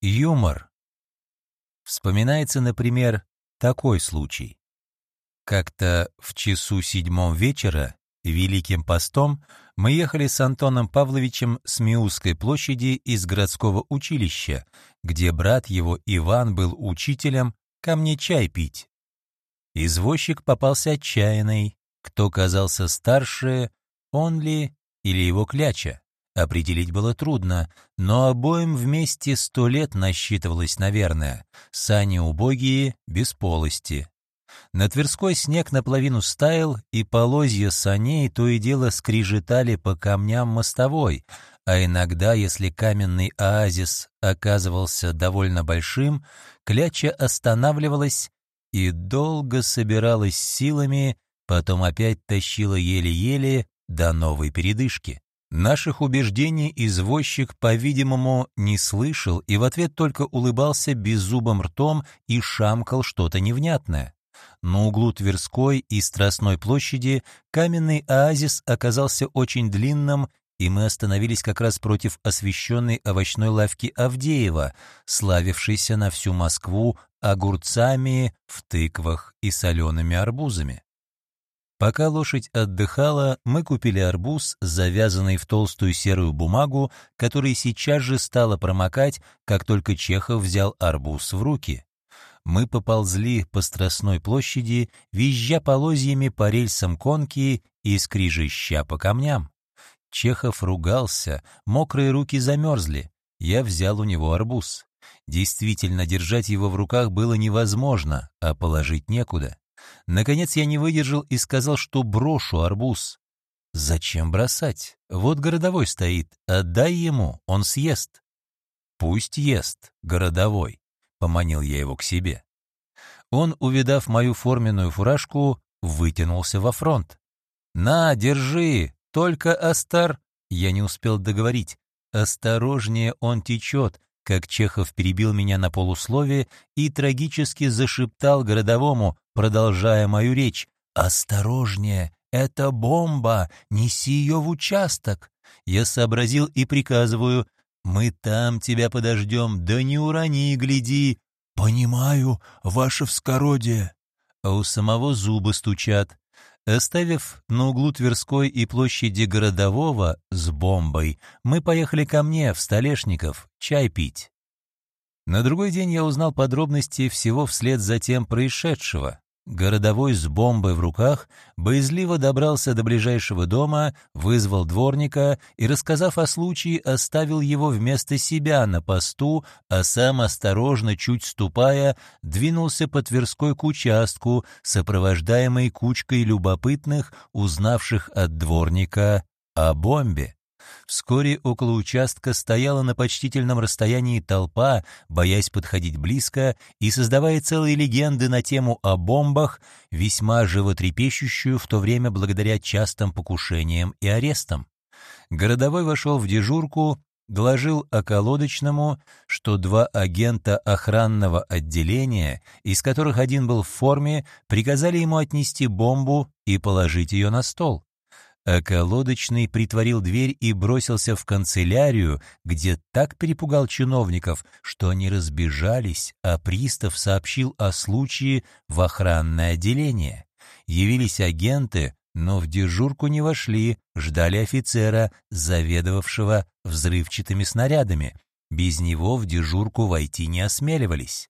Юмор. Вспоминается, например, такой случай. Как-то в часу седьмом вечера, Великим постом, мы ехали с Антоном Павловичем с Миусской площади из городского училища, где брат его Иван был учителем, ко мне чай пить. Извозчик попался отчаянный, кто казался старше, он ли или его кляча. Определить было трудно, но обоим вместе сто лет насчитывалось, наверное. Сани убогие, без полости. На Тверской снег наполовину стаял, и полозья саней то и дело скрижетали по камням мостовой, а иногда, если каменный оазис оказывался довольно большим, кляча останавливалась и долго собиралась силами, потом опять тащила еле-еле до новой передышки. Наших убеждений извозчик, по-видимому, не слышал и в ответ только улыбался беззубым ртом и шамкал что-то невнятное. На углу Тверской и Страстной площади каменный оазис оказался очень длинным, и мы остановились как раз против освещенной овощной лавки Авдеева, славившейся на всю Москву огурцами в тыквах и солеными арбузами. Пока лошадь отдыхала, мы купили арбуз, завязанный в толстую серую бумагу, который сейчас же стало промокать, как только Чехов взял арбуз в руки. Мы поползли по Страстной площади, визжа полозьями по рельсам конки и скрижища по камням. Чехов ругался, мокрые руки замерзли. Я взял у него арбуз. Действительно, держать его в руках было невозможно, а положить некуда. Наконец я не выдержал и сказал, что брошу арбуз. Зачем бросать? Вот городовой стоит, отдай ему, он съест. Пусть ест, городовой, поманил я его к себе. Он, увидав мою форменную фуражку, вытянулся во фронт. «На, держи, только Астар...» Я не успел договорить. «Осторожнее он течет», как Чехов перебил меня на полусловие и трагически зашептал городовому, продолжая мою речь. «Осторожнее, это бомба, неси ее в участок». Я сообразил и приказываю, «Мы там тебя подождем, да не урони, гляди». «Понимаю, ваше вскородие». А у самого зубы стучат. Оставив на углу Тверской и площади Городового с бомбой, мы поехали ко мне в Столешников чай пить. На другой день я узнал подробности всего вслед за тем происшедшего. Городовой с бомбой в руках боязливо добрался до ближайшего дома, вызвал дворника и, рассказав о случае, оставил его вместо себя на посту, а сам, осторожно, чуть ступая, двинулся по Тверской к участку, сопровождаемой кучкой любопытных, узнавших от дворника о бомбе. Вскоре около участка стояла на почтительном расстоянии толпа, боясь подходить близко и создавая целые легенды на тему о бомбах, весьма животрепещущую в то время благодаря частым покушениям и арестам. Городовой вошел в дежурку, доложил околодочному, что два агента охранного отделения, из которых один был в форме, приказали ему отнести бомбу и положить ее на стол. Околодочный притворил дверь и бросился в канцелярию, где так перепугал чиновников, что они разбежались, а пристав сообщил о случае в охранное отделение. Явились агенты, но в дежурку не вошли, ждали офицера, заведовавшего взрывчатыми снарядами. Без него в дежурку войти не осмеливались.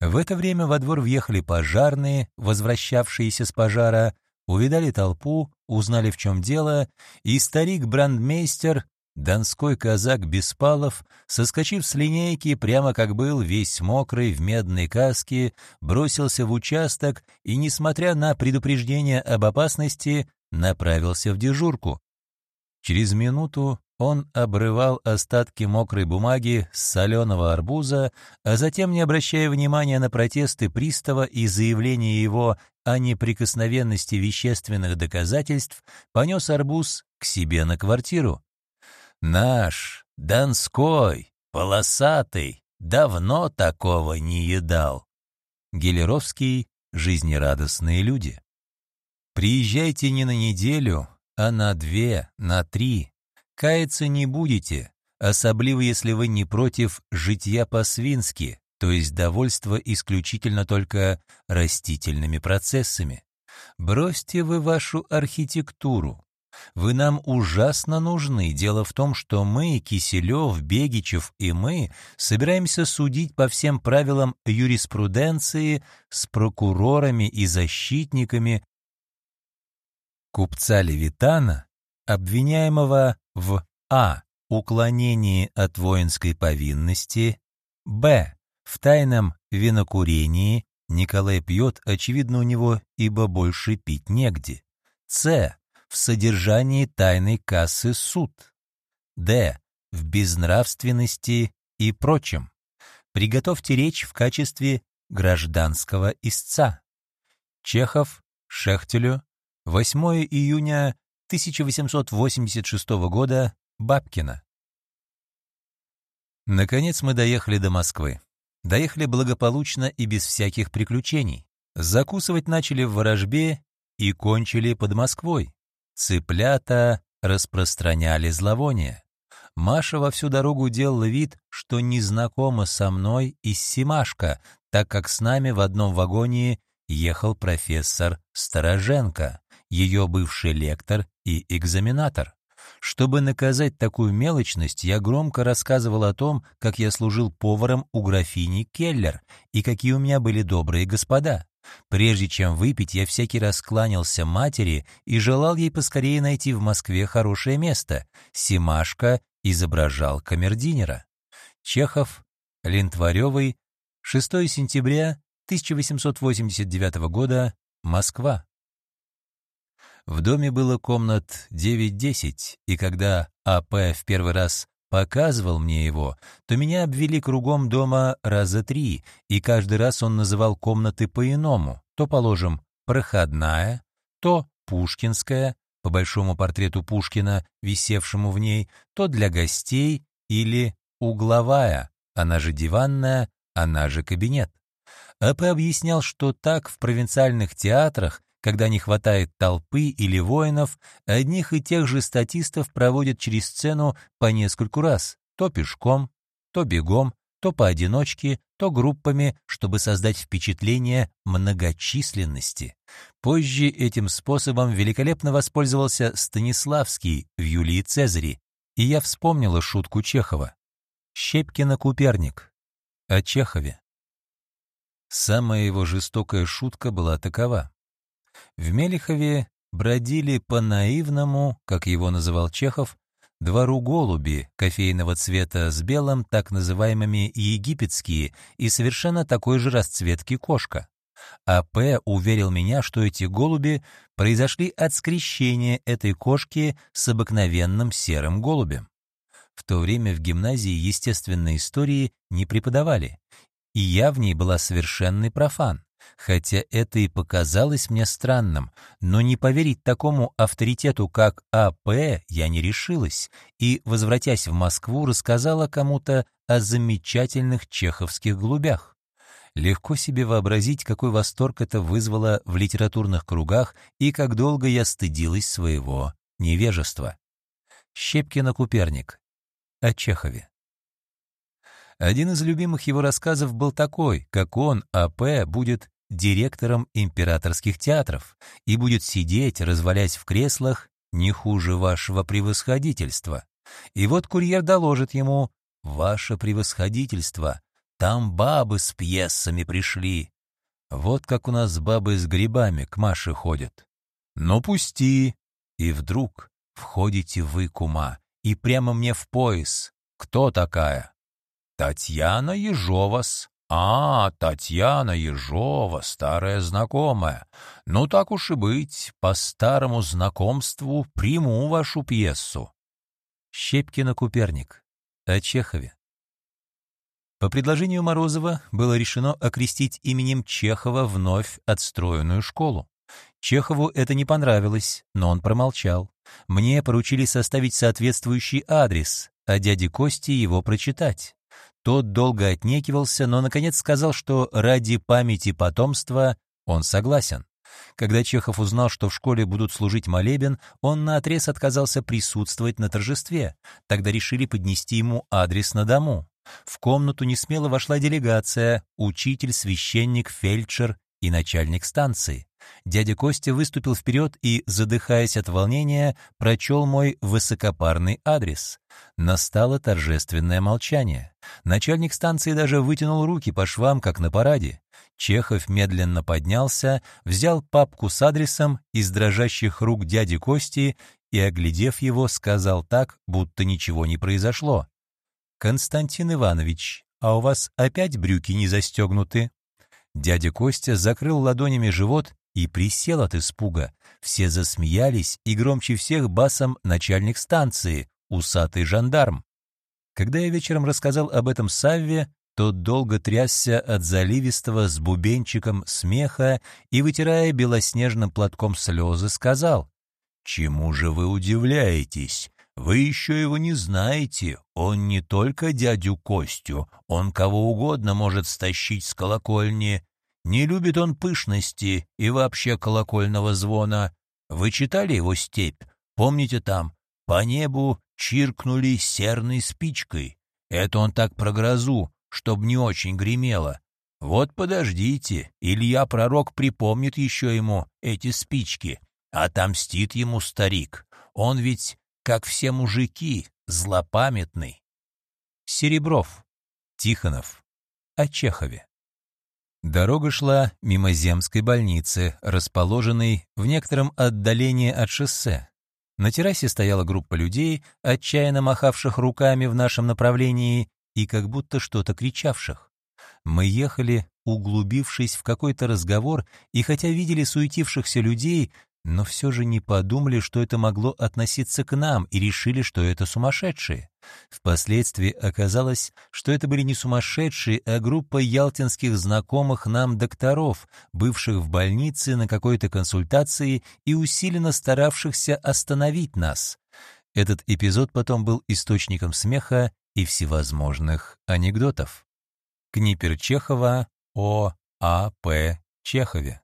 В это время во двор въехали пожарные, возвращавшиеся с пожара, увидали толпу, узнали, в чем дело, и старик-брандмейстер, донской казак Беспалов, соскочив с линейки, прямо как был, весь мокрый, в медной каске, бросился в участок и, несмотря на предупреждение об опасности, направился в дежурку. Через минуту он обрывал остатки мокрой бумаги с соленого арбуза, а затем, не обращая внимания на протесты пристава и заявление его о неприкосновенности вещественных доказательств, понес арбуз к себе на квартиру. «Наш, Донской, полосатый, давно такого не едал». Гелеровский «Жизнерадостные люди». Приезжайте не на неделю, а на две, на три, Каяться не будете, особливо если вы не против житья по-свински, то есть довольства исключительно только растительными процессами. Бросьте вы вашу архитектуру. Вы нам ужасно нужны. Дело в том, что мы, Киселев, Бегичев и мы, собираемся судить по всем правилам юриспруденции с прокурорами и защитниками купца Левитана, обвиняемого в а. уклонении от воинской повинности, б. В тайном винокурении, Николай пьет, очевидно, у него, ибо больше пить негде, с. в содержании тайной кассы суд, д. в безнравственности и прочем. Приготовьте речь в качестве гражданского истца. Чехов, Шехтелю, 8 июня 1886 года, Бабкина. Наконец мы доехали до Москвы. Доехали благополучно и без всяких приключений. Закусывать начали в ворожбе и кончили под Москвой. Цыплята распространяли зловоние. Маша во всю дорогу делала вид, что не знакома со мной и Симашка, так как с нами в одном вагоне ехал профессор Стороженко ее бывший лектор и экзаменатор. Чтобы наказать такую мелочность, я громко рассказывал о том, как я служил поваром у графини Келлер и какие у меня были добрые господа. Прежде чем выпить, я всякий раз кланялся матери и желал ей поскорее найти в Москве хорошее место. Симашка изображал камердинера. Чехов, Лентваревый, 6 сентября 1889 года, Москва. В доме было комнат 9-10, и когда А.П. в первый раз показывал мне его, то меня обвели кругом дома раза три, и каждый раз он называл комнаты по-иному, то, положим, проходная, то пушкинская, по большому портрету Пушкина, висевшему в ней, то для гостей или угловая, она же диванная, она же кабинет. А.П. объяснял, что так в провинциальных театрах когда не хватает толпы или воинов, одних и тех же статистов проводят через сцену по нескольку раз, то пешком, то бегом, то поодиночке, то группами, чтобы создать впечатление многочисленности. Позже этим способом великолепно воспользовался Станиславский в «Юлии Цезаре», и я вспомнила шутку Чехова. Щепкина Куперник. О Чехове. Самая его жестокая шутка была такова. В Мелихове бродили по наивному, как его называл Чехов, двору голуби кофейного цвета с белым, так называемыми египетские, и совершенно такой же расцветки кошка. А П. уверил меня, что эти голуби произошли от скрещения этой кошки с обыкновенным серым голубем. В то время в гимназии естественной истории не преподавали, и я в ней была совершенный профан хотя это и показалось мне странным, но не поверить такому авторитету, как А.П., я не решилась, и, возвратясь в Москву, рассказала кому-то о замечательных чеховских голубях. Легко себе вообразить, какой восторг это вызвало в литературных кругах и как долго я стыдилась своего невежества. Щепкина Куперник. О Чехове. Один из любимых его рассказов был такой, как он, А.П., будет директором императорских театров и будет сидеть, развалясь в креслах, не хуже вашего превосходительства. И вот курьер доложит ему «Ваше превосходительство, там бабы с пьесами пришли». Вот как у нас бабы с грибами к Маше ходят. «Ну, пусти!» И вдруг входите вы, кума, и прямо мне в пояс. Кто такая? Татьяна Ежовас. «А, Татьяна Ежова, старая знакомая. Ну, так уж и быть, по старому знакомству приму вашу пьесу». Щепкина Куперник. О Чехове. По предложению Морозова было решено окрестить именем Чехова вновь отстроенную школу. Чехову это не понравилось, но он промолчал. Мне поручили составить соответствующий адрес, а дяде Косте его прочитать. Тот долго отнекивался, но, наконец, сказал, что ради памяти потомства он согласен. Когда Чехов узнал, что в школе будут служить молебен, он наотрез отказался присутствовать на торжестве. Тогда решили поднести ему адрес на дому. В комнату несмело вошла делегация, учитель, священник, фельдшер и начальник станции. Дядя Костя выступил вперед и, задыхаясь от волнения, прочел мой высокопарный адрес. Настало торжественное молчание. Начальник станции даже вытянул руки по швам, как на параде. Чехов медленно поднялся, взял папку с адресом из дрожащих рук дяди Кости и, оглядев его, сказал так, будто ничего не произошло. «Константин Иванович, а у вас опять брюки не застегнуты?» Дядя Костя закрыл ладонями живот и присел от испуга. Все засмеялись, и громче всех басом начальник станции, усатый жандарм. Когда я вечером рассказал об этом Савве, тот долго трясся от заливистого с бубенчиком смеха и, вытирая белоснежным платком слезы, сказал, «Чему же вы удивляетесь? Вы еще его не знаете. Он не только дядю Костю, он кого угодно может стащить с колокольни. Не любит он пышности и вообще колокольного звона. Вы читали его «Степь»? Помните там? По небу чиркнули серной спичкой. Это он так про грозу, чтоб не очень гремело. Вот подождите, Илья Пророк припомнит еще ему эти спички. Отомстит ему старик. Он ведь, как все мужики, злопамятный. Серебров. Тихонов. О Чехове. Дорога шла мимо земской больницы, расположенной в некотором отдалении от шоссе. На террасе стояла группа людей, отчаянно махавших руками в нашем направлении и как будто что-то кричавших. Мы ехали, углубившись в какой-то разговор, и хотя видели суетившихся людей, но все же не подумали, что это могло относиться к нам, и решили, что это сумасшедшие. Впоследствии оказалось, что это были не сумасшедшие, а группа ялтинских знакомых нам докторов, бывших в больнице на какой-то консультации и усиленно старавшихся остановить нас. Этот эпизод потом был источником смеха и всевозможных анекдотов. Книпер Чехова о А. П. Чехове